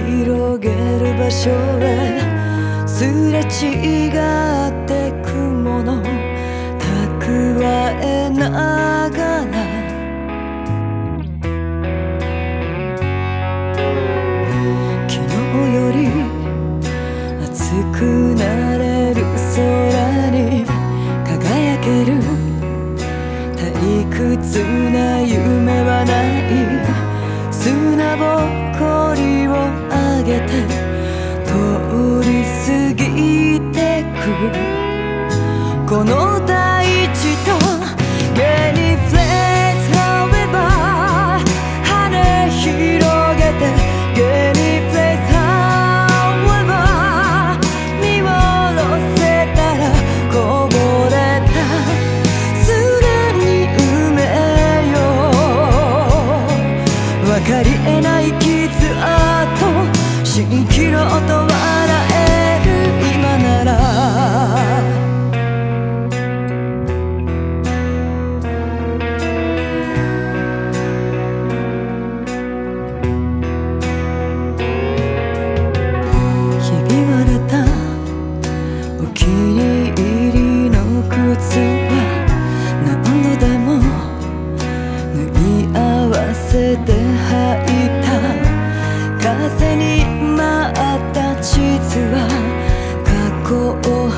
広げる場所へ。すれ違ってくもの蓄えながら。昨日より熱くなれる空に輝ける。退屈な夢はない。砂ぼこりを通り過ぎてく。この大地と目に触れ合えば羽広げて目に触れ合えば見下ろせたらこぼれた。砂に埋めよう。わかりえない傷跡。蜃気と笑える今なら。ひび割れたお気に入りの靴は何度でも脱ぎ合わせて履いた。風に地図は過去を